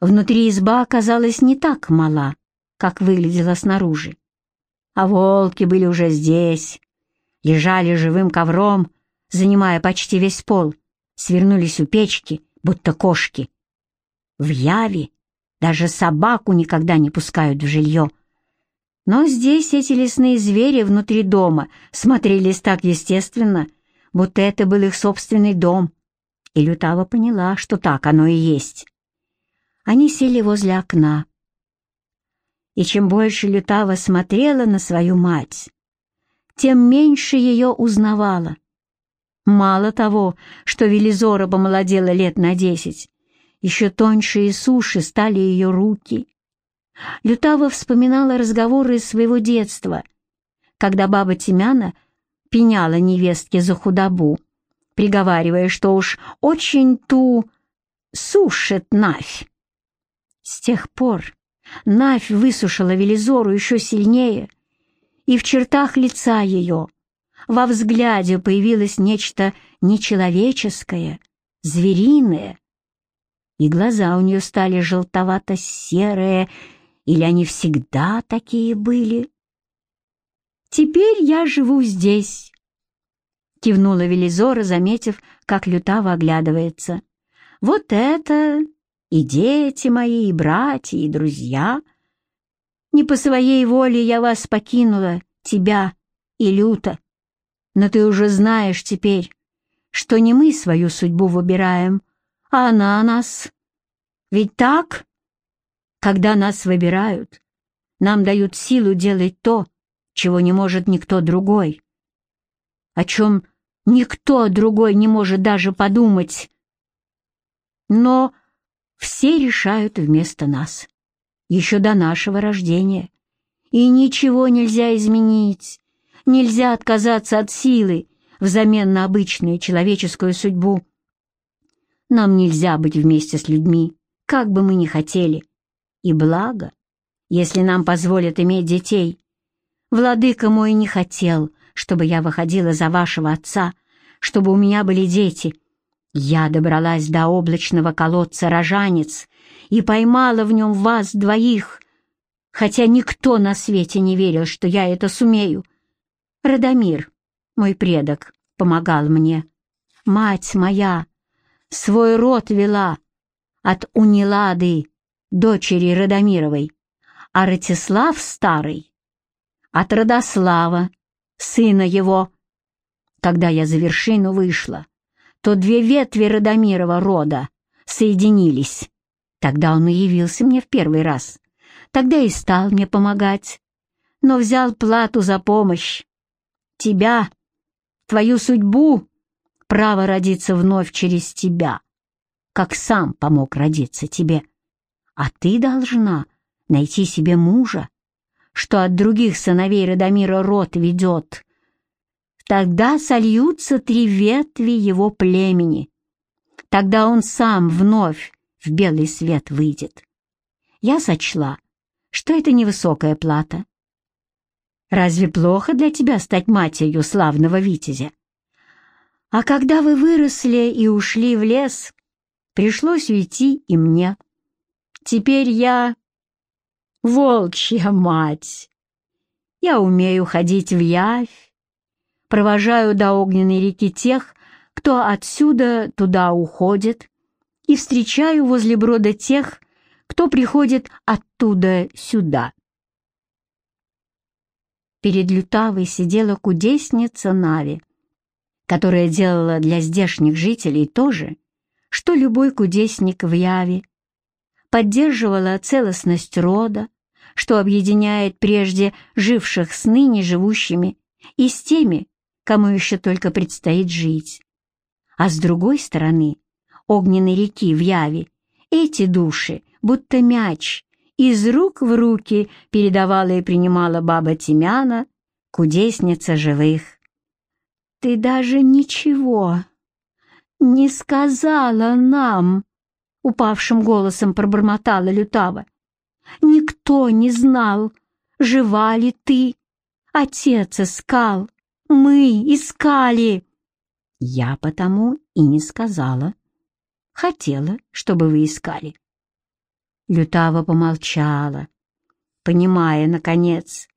Внутри изба оказалась не так мала, как выглядела снаружи. А волки были уже здесь, лежали живым ковром, занимая почти весь пол, свернулись у печки, будто кошки. В Яве даже собаку никогда не пускают в жилье. Но здесь эти лесные звери внутри дома смотрелись так естественно, будто это был их собственный дом. И Лютава поняла, что так оно и есть. Они сели возле окна. И чем больше Лютава смотрела на свою мать, тем меньше ее узнавала. Мало того, что Велизора помолодела лет на десять, еще тоньше и суше стали ее руки. Лютава вспоминала разговоры из своего детства, когда баба Тимяна пеняла невестке за худобу, приговаривая, что уж очень ту сушит Навь. С тех пор Навь высушила Велизору еще сильнее, и в чертах лица ее — во взгляде появилось нечто нечеловеческое, звериное, и глаза у нее стали желтовато-серые, или они всегда такие были. «Теперь я живу здесь», — кивнула Велизора, заметив, как Лютава оглядывается. «Вот это и дети мои, и братья, и друзья. Не по своей воле я вас покинула, тебя и Люта. Но ты уже знаешь теперь, что не мы свою судьбу выбираем, а она нас. Ведь так? Когда нас выбирают, нам дают силу делать то, чего не может никто другой, о чем никто другой не может даже подумать. Но все решают вместо нас, еще до нашего рождения, и ничего нельзя изменить, Нельзя отказаться от силы взамен на обычную человеческую судьбу. Нам нельзя быть вместе с людьми, как бы мы ни хотели. И благо, если нам позволят иметь детей. Владыка мой не хотел, чтобы я выходила за вашего отца, чтобы у меня были дети. Я добралась до облачного колодца рожанец и поймала в нем вас двоих, хотя никто на свете не верил, что я это сумею. Радомир, мой предок, помогал мне. Мать моя свой род вела от Унилады, дочери Радомировой, а Ратислав старый от Родослава, сына его. Когда я за вершину вышла, то две ветви Радомирова рода соединились. Тогда он и явился мне в первый раз. Тогда и стал мне помогать, но взял плату за помощь тебя, твою судьбу, право родиться вновь через тебя, как сам помог родиться тебе. А ты должна найти себе мужа, что от других сыновей Радомира род ведет. Тогда сольются три ветви его племени. Тогда он сам вновь в белый свет выйдет. Я сочла, что это невысокая плата, Разве плохо для тебя стать матерью славного витязя? А когда вы выросли и ушли в лес, пришлось уйти и мне. Теперь я волчья мать. Я умею ходить в явь, провожаю до огненной реки тех, кто отсюда туда уходит, и встречаю возле брода тех, кто приходит оттуда сюда. Перед Лютавой сидела кудесница Нави, которая делала для здешних жителей то же, что любой кудесник в Яве. Поддерживала целостность рода, что объединяет прежде живших с ныне живущими и с теми, кому еще только предстоит жить. А с другой стороны, огненной реки в Яве, эти души, будто мяч, из рук в руки передавала и принимала баба Тимяна, кудесница живых. «Ты даже ничего не сказала нам!» — упавшим голосом пробормотала Лютава. «Никто не знал, жива ли ты. Отец искал, мы искали». «Я потому и не сказала. Хотела, чтобы вы искали. Лютава помолчала, понимая, наконец,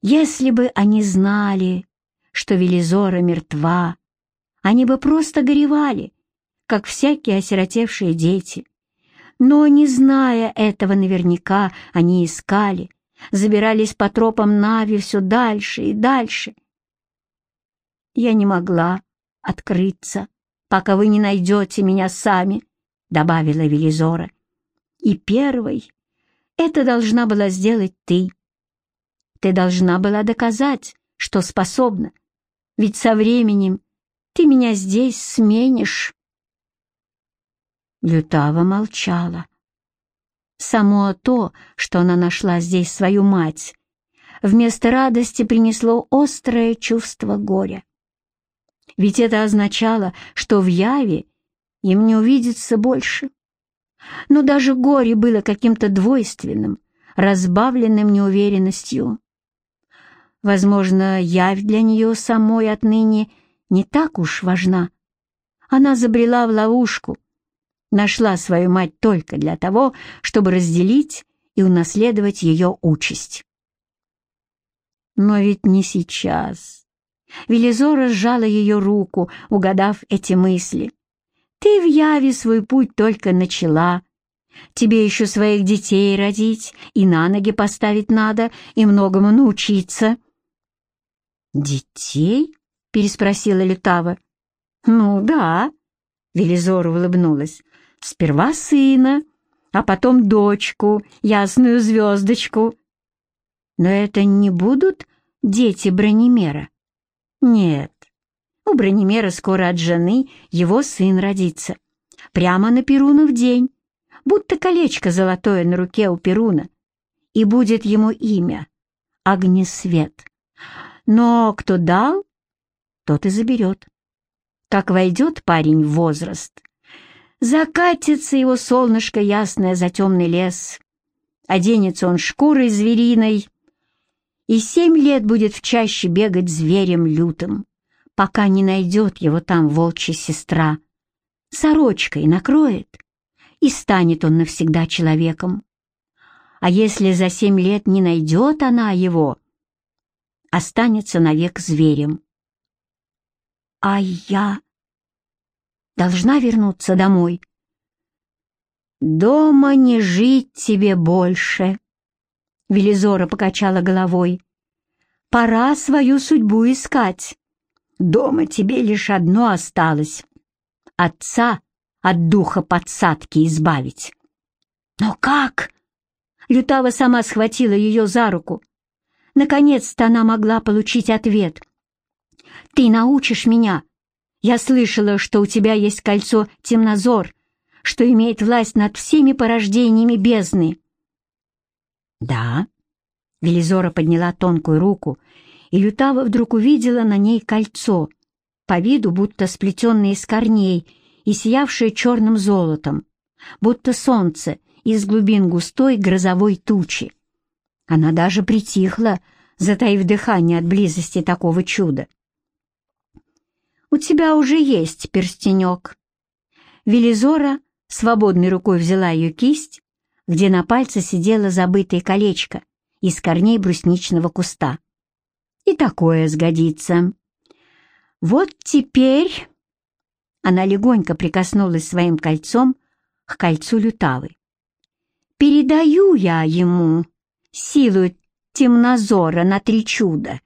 если бы они знали, что Велизора мертва, они бы просто горевали, как всякие осиротевшие дети. Но, не зная этого наверняка, они искали, забирались по тропам Нави все дальше и дальше. Я не могла открыться, пока вы не найдете меня сами, — добавила Велизора. И первой это должна была сделать ты. Ты должна была доказать, что способна, ведь со временем ты меня здесь сменишь. Лютава молчала. Само то, что она нашла здесь свою мать, вместо радости принесло острое чувство горя. Ведь это означало, что в Яве им не увидится больше. Но даже горе было каким-то двойственным, разбавленным неуверенностью. Возможно, явь для нее самой отныне не так уж важна. Она забрела в ловушку, нашла свою мать только для того, чтобы разделить и унаследовать ее участь. Но ведь не сейчас. Велизора сжала ее руку, угадав эти мысли. «Ты в Яве свой путь только начала. Тебе еще своих детей родить, и на ноги поставить надо, и многому научиться». «Детей?» — переспросила Лютава. «Ну да», — Велизора улыбнулась. «Сперва сына, а потом дочку, ясную звездочку». «Но это не будут дети Бронемера?» «Нет, у Бронемера скоро от жены его сын родится. Прямо на Перунов день, будто колечко золотое на руке у Перуна. И будет ему имя — Огнесвет. Но кто дал, тот и заберет. Как войдет парень в возраст, закатится его солнышко ясное за темный лес, оденется он шкурой звериной, и семь лет будет в чаще бегать зверем лютым, пока не найдет его там волчья сестра. Сорочкой накроет, и станет он навсегда человеком. А если за семь лет не найдет она его, останется навек зверем. А я должна вернуться домой. «Дома не жить тебе больше», — Велизора покачала головой. «Пора свою судьбу искать. Дома тебе лишь одно осталось — отца от духа подсадки избавить». «Но как?» Лютава сама схватила ее за руку. Наконец-то она могла получить ответ. «Ты научишь меня. Я слышала, что у тебя есть кольцо темнозор, что имеет власть над всеми порождениями бездны». «Да». Велизора подняла тонкую руку, и Лютава вдруг увидела на ней кольцо, по виду будто сплетенное из корней и сиявшее черным золотом, будто солнце из глубин густой грозовой тучи. Она даже притихла, затаив дыхание от близости такого чуда. «У тебя уже есть перстенек». Велизора свободной рукой взяла ее кисть, где на пальце сидело забытое колечко из корней брусничного куста. «И такое сгодится». «Вот теперь...» Она легонько прикоснулась своим кольцом к кольцу лютавы. «Передаю я ему силу темнозора на три чуда,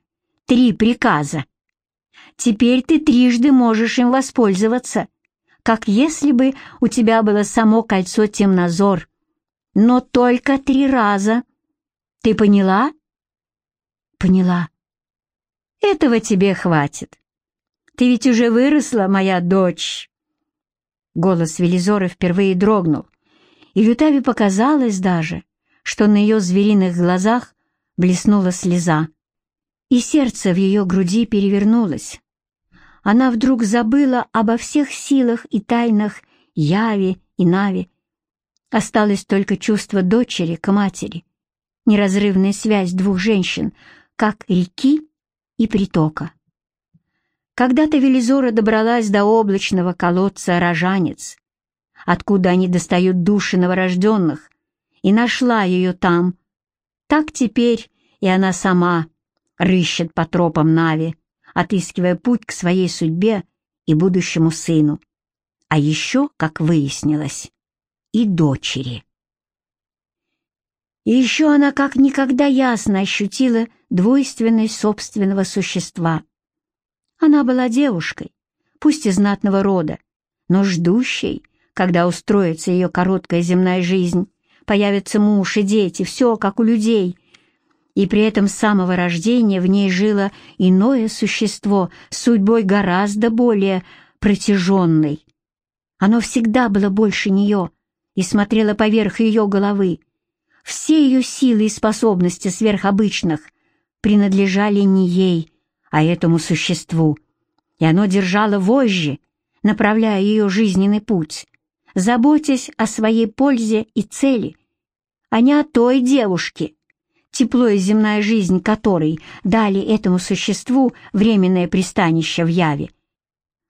три приказа. Теперь ты трижды можешь им воспользоваться, как если бы у тебя было само кольцо темнозор, но только три раза. Ты поняла? Поняла. Этого тебе хватит. Ты ведь уже выросла, моя дочь. Голос Велизора впервые дрогнул, и Лютаве показалось даже, что на ее звериных глазах блеснула слеза, и сердце в ее груди перевернулось. Она вдруг забыла обо всех силах и тайнах Яви и Нави. Осталось только чувство дочери к матери, неразрывная связь двух женщин, как реки и притока. Когда-то Велизора добралась до облачного колодца Рожанец, откуда они достают души новорожденных и нашла ее там. Так теперь и она сама рыщет по тропам Нави, отыскивая путь к своей судьбе и будущему сыну. А еще, как выяснилось, и дочери. И еще она как никогда ясно ощутила двойственность собственного существа. Она была девушкой, пусть и знатного рода, но ждущей, когда устроится ее короткая земная жизнь, появятся муж и дети, все как у людей. И при этом с самого рождения в ней жило иное существо с судьбой гораздо более протяженной. Оно всегда было больше нее и смотрело поверх ее головы. Все ее силы и способности сверхобычных принадлежали не ей, а этому существу, и оно держало вожжи, направляя ее жизненный путь, заботясь о своей пользе и цели, а не о той девушке, тепло и земная жизнь которой дали этому существу временное пристанище в Яве.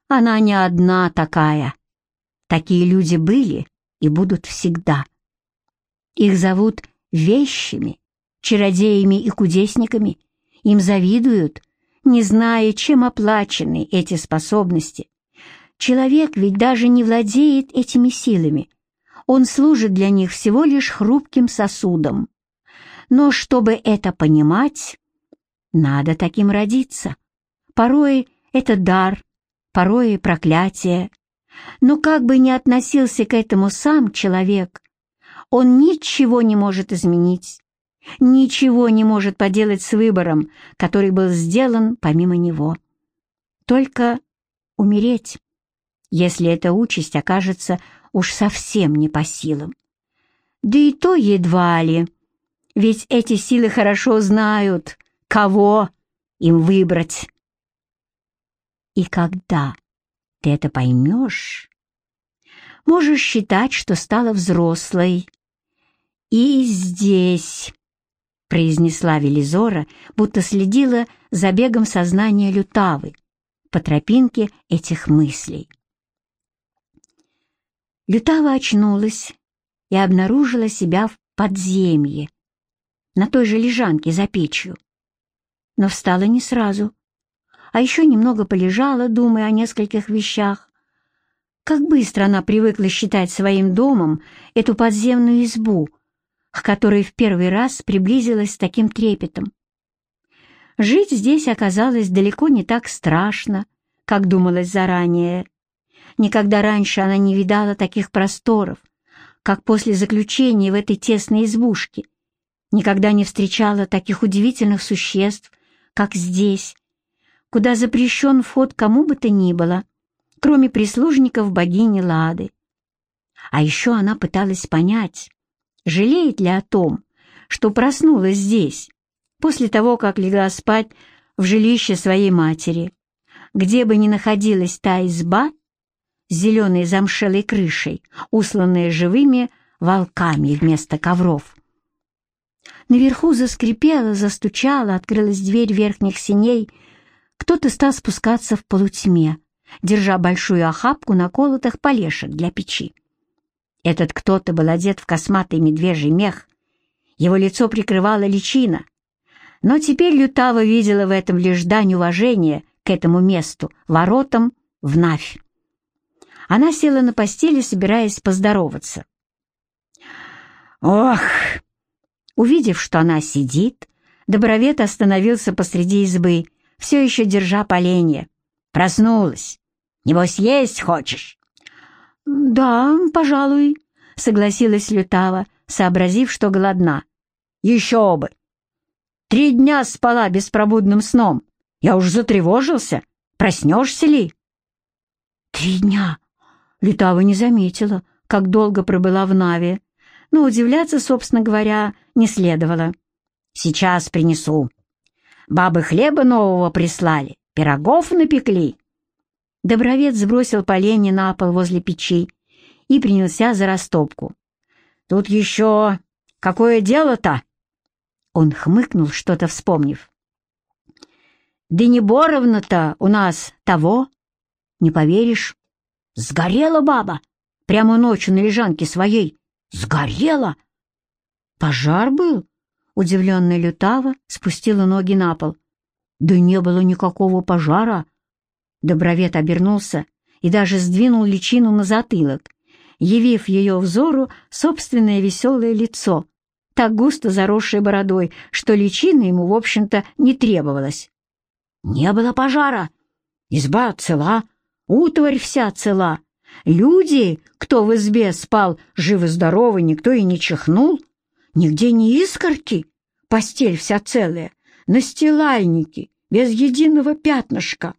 Она не одна такая. Такие люди были и будут всегда. Их зовут вещами, чародеями и кудесниками. Им завидуют, не зная, чем оплачены эти способности. Человек ведь даже не владеет этими силами. Он служит для них всего лишь хрупким сосудом. Но чтобы это понимать, надо таким родиться. Порой это дар, порой проклятие. Но как бы ни относился к этому сам человек, он ничего не может изменить, ничего не может поделать с выбором, который был сделан помимо него. Только умереть, если эта участь окажется уж совсем не по силам. Да и то едва ли, ведь эти силы хорошо знают, кого им выбрать. И когда ты это поймешь, можешь считать, что стала взрослой. И здесь произнесла Велизора, будто следила за бегом сознания Лютавы по тропинке этих мыслей. Лютава очнулась и обнаружила себя в подземье, на той же лежанке за печью. Но встала не сразу, а еще немного полежала, думая о нескольких вещах. Как быстро она привыкла считать своим домом эту подземную избу — к которой в первый раз приблизилась с таким трепетом. Жить здесь оказалось далеко не так страшно, как думалось заранее. Никогда раньше она не видала таких просторов, как после заключения в этой тесной избушке. Никогда не встречала таких удивительных существ, как здесь, куда запрещен вход кому бы то ни было, кроме прислужников богини Лады. А еще она пыталась понять, Жалеет ли о том, что проснулась здесь, после того, как легла спать в жилище своей матери, где бы ни находилась та изба с зеленой замшелой крышей, усланная живыми волками вместо ковров. Наверху заскрипела, застучала, открылась дверь верхних синей. Кто-то стал спускаться в полутьме, держа большую охапку наколотых полешек для печи. Этот кто-то был одет в косматый медвежий мех, его лицо прикрывала личина, но теперь Лютава видела в этом лишь дань уважения к этому месту, воротам в Навь. Она села на постели, собираясь поздороваться. «Ох!» Увидев, что она сидит, Добровет остановился посреди избы, все еще держа поленье. Проснулась. «Небось, есть хочешь?» «Да, пожалуй», — согласилась Лютава, сообразив, что голодна. «Еще бы! Три дня спала беспробудным сном. Я уж затревожился. Проснешься ли?» «Три дня!» Лютава не заметила, как долго пробыла в Наве, но удивляться, собственно говоря, не следовало. «Сейчас принесу. Бабы хлеба нового прислали, пирогов напекли». Добровец сбросил поленья на пол возле печи и принялся за растопку. «Тут еще какое дело-то?» Он хмыкнул, что-то вспомнив. «Да не Боровна-то у нас того, не поверишь, сгорела баба прямо ночью на лежанке своей. Сгорела! «Пожар был?» — удивленная Лютава спустила ноги на пол. «Да не было никакого пожара!» Добровед обернулся и даже сдвинул личину на затылок, явив ее взору собственное веселое лицо, так густо заросшее бородой, что личина ему, в общем-то, не требовалась. «Не было пожара! Изба цела, утварь вся цела. Люди, кто в избе спал, живы-здоровы, никто и не чихнул. Нигде не искорки, постель вся целая, настилальники, без единого пятнышка.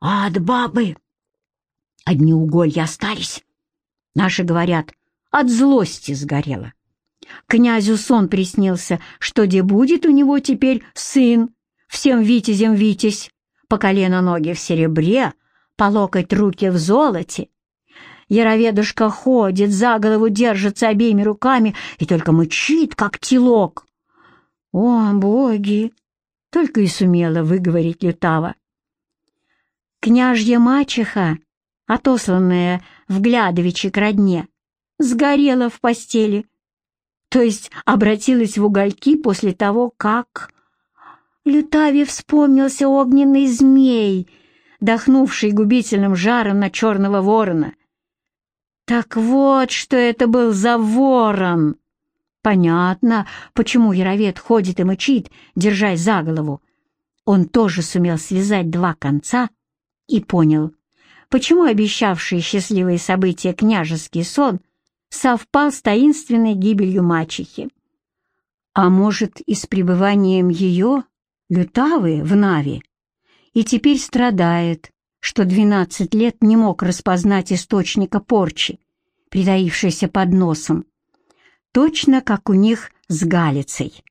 А от бабы одни уголья остались. Наши говорят, от злости сгорело. Князю сон приснился, что где будет у него теперь сын, всем витязем витязь, по колено ноги в серебре, по локоть руки в золоте. Яроведушка ходит, за голову держится обеими руками и только мычит, как телок. «О, боги!» — только и сумела выговорить Лютава. Княжья мачеха, отосланная в Глядовичи к родне, сгорела в постели, то есть обратилась в угольки после того, как... Лютаве вспомнился огненный змей, дохнувший губительным жаром на черного ворона. Так вот, что это был за ворон! Понятно, почему Яровед ходит и мычит, держась за голову. Он тоже сумел связать два конца и понял, почему обещавший счастливые события княжеский сон совпал с таинственной гибелью мачехи. А может, и с пребыванием ее Лютавы в Нави, и теперь страдает, что двенадцать лет не мог распознать источника порчи, притаившейся под носом, точно как у них с Галицей.